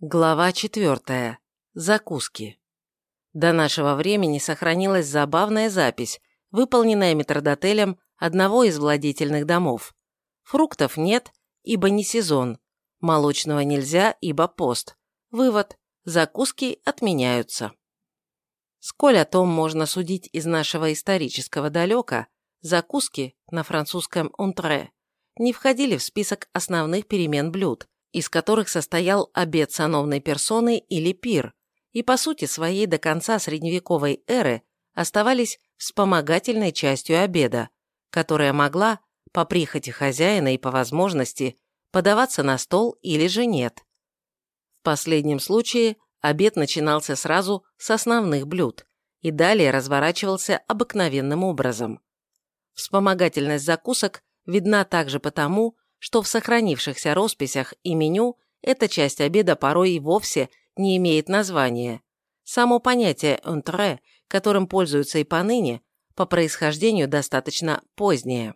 Глава 4. Закуски. До нашего времени сохранилась забавная запись, выполненная метрдотелем одного из владетельных домов. Фруктов нет, ибо не сезон. Молочного нельзя, ибо пост. Вывод. Закуски отменяются. Сколь о том можно судить из нашего исторического далека, закуски на французском «унтре» не входили в список основных перемен блюд, из которых состоял обед сановной персоны или пир, и по сути своей до конца средневековой эры оставались вспомогательной частью обеда, которая могла, по прихоти хозяина и по возможности, подаваться на стол или же нет. В последнем случае обед начинался сразу с основных блюд и далее разворачивался обыкновенным образом. Вспомогательность закусок видна также потому, что в сохранившихся росписях и меню эта часть обеда порой и вовсе не имеет названия. Само понятие «энтре», которым пользуются и поныне, по происхождению достаточно позднее.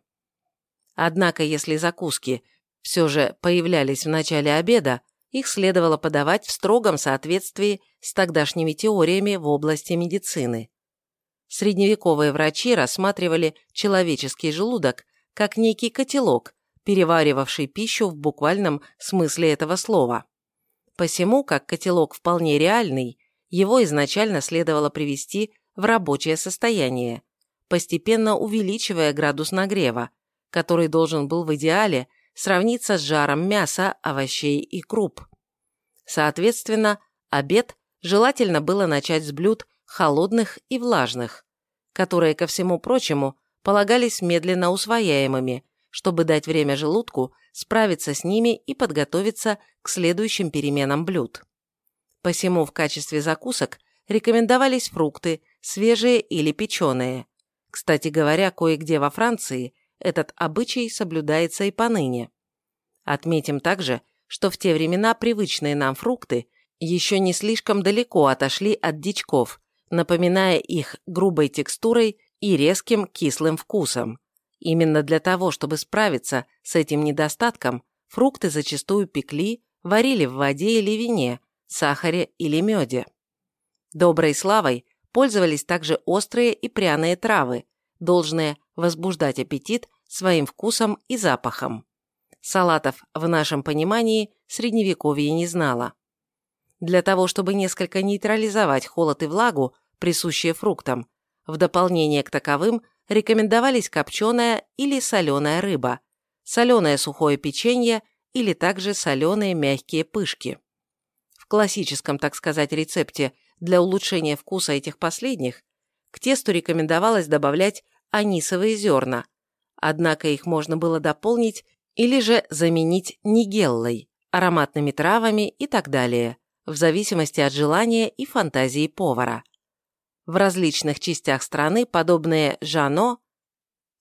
Однако, если закуски все же появлялись в начале обеда, их следовало подавать в строгом соответствии с тогдашними теориями в области медицины. Средневековые врачи рассматривали человеческий желудок как некий котелок, переваривавший пищу в буквальном смысле этого слова. Посему, как котелок вполне реальный, его изначально следовало привести в рабочее состояние, постепенно увеличивая градус нагрева, который должен был в идеале сравниться с жаром мяса, овощей и круп. Соответственно, обед желательно было начать с блюд холодных и влажных, которые, ко всему прочему, полагались медленно усвояемыми, чтобы дать время желудку справиться с ними и подготовиться к следующим переменам блюд. Посему в качестве закусок рекомендовались фрукты, свежие или печеные. Кстати говоря, кое-где во Франции этот обычай соблюдается и поныне. Отметим также, что в те времена привычные нам фрукты еще не слишком далеко отошли от дичков, напоминая их грубой текстурой и резким кислым вкусом. Именно для того, чтобы справиться с этим недостатком, фрукты зачастую пекли, варили в воде или вине, сахаре или меде. Доброй славой пользовались также острые и пряные травы, должные возбуждать аппетит своим вкусом и запахом. Салатов в нашем понимании средневековье не знало. Для того, чтобы несколько нейтрализовать холод и влагу, присущие фруктам, в дополнение к таковым рекомендовались копченая или соленая рыба, соленое сухое печенье или также соленые мягкие пышки. В классическом, так сказать, рецепте для улучшения вкуса этих последних к тесту рекомендовалось добавлять анисовые зерна, однако их можно было дополнить или же заменить нигеллой, ароматными травами и так далее, в зависимости от желания и фантазии повара. В различных частях страны подобные жано,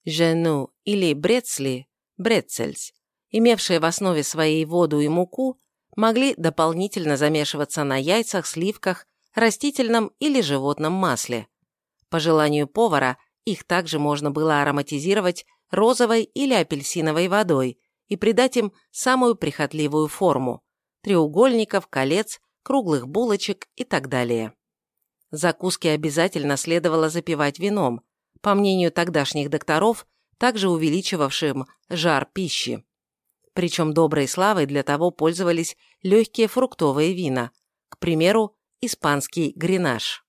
жену или брецли, брецельс, имевшие в основе своей воду и муку, могли дополнительно замешиваться на яйцах, сливках, растительном или животном масле. По желанию повара их также можно было ароматизировать розовой или апельсиновой водой и придать им самую прихотливую форму – треугольников, колец, круглых булочек и так далее. Закуски обязательно следовало запивать вином, по мнению тогдашних докторов, также увеличивавшим жар пищи. Причем доброй славой для того пользовались легкие фруктовые вина, к примеру, испанский гренаж.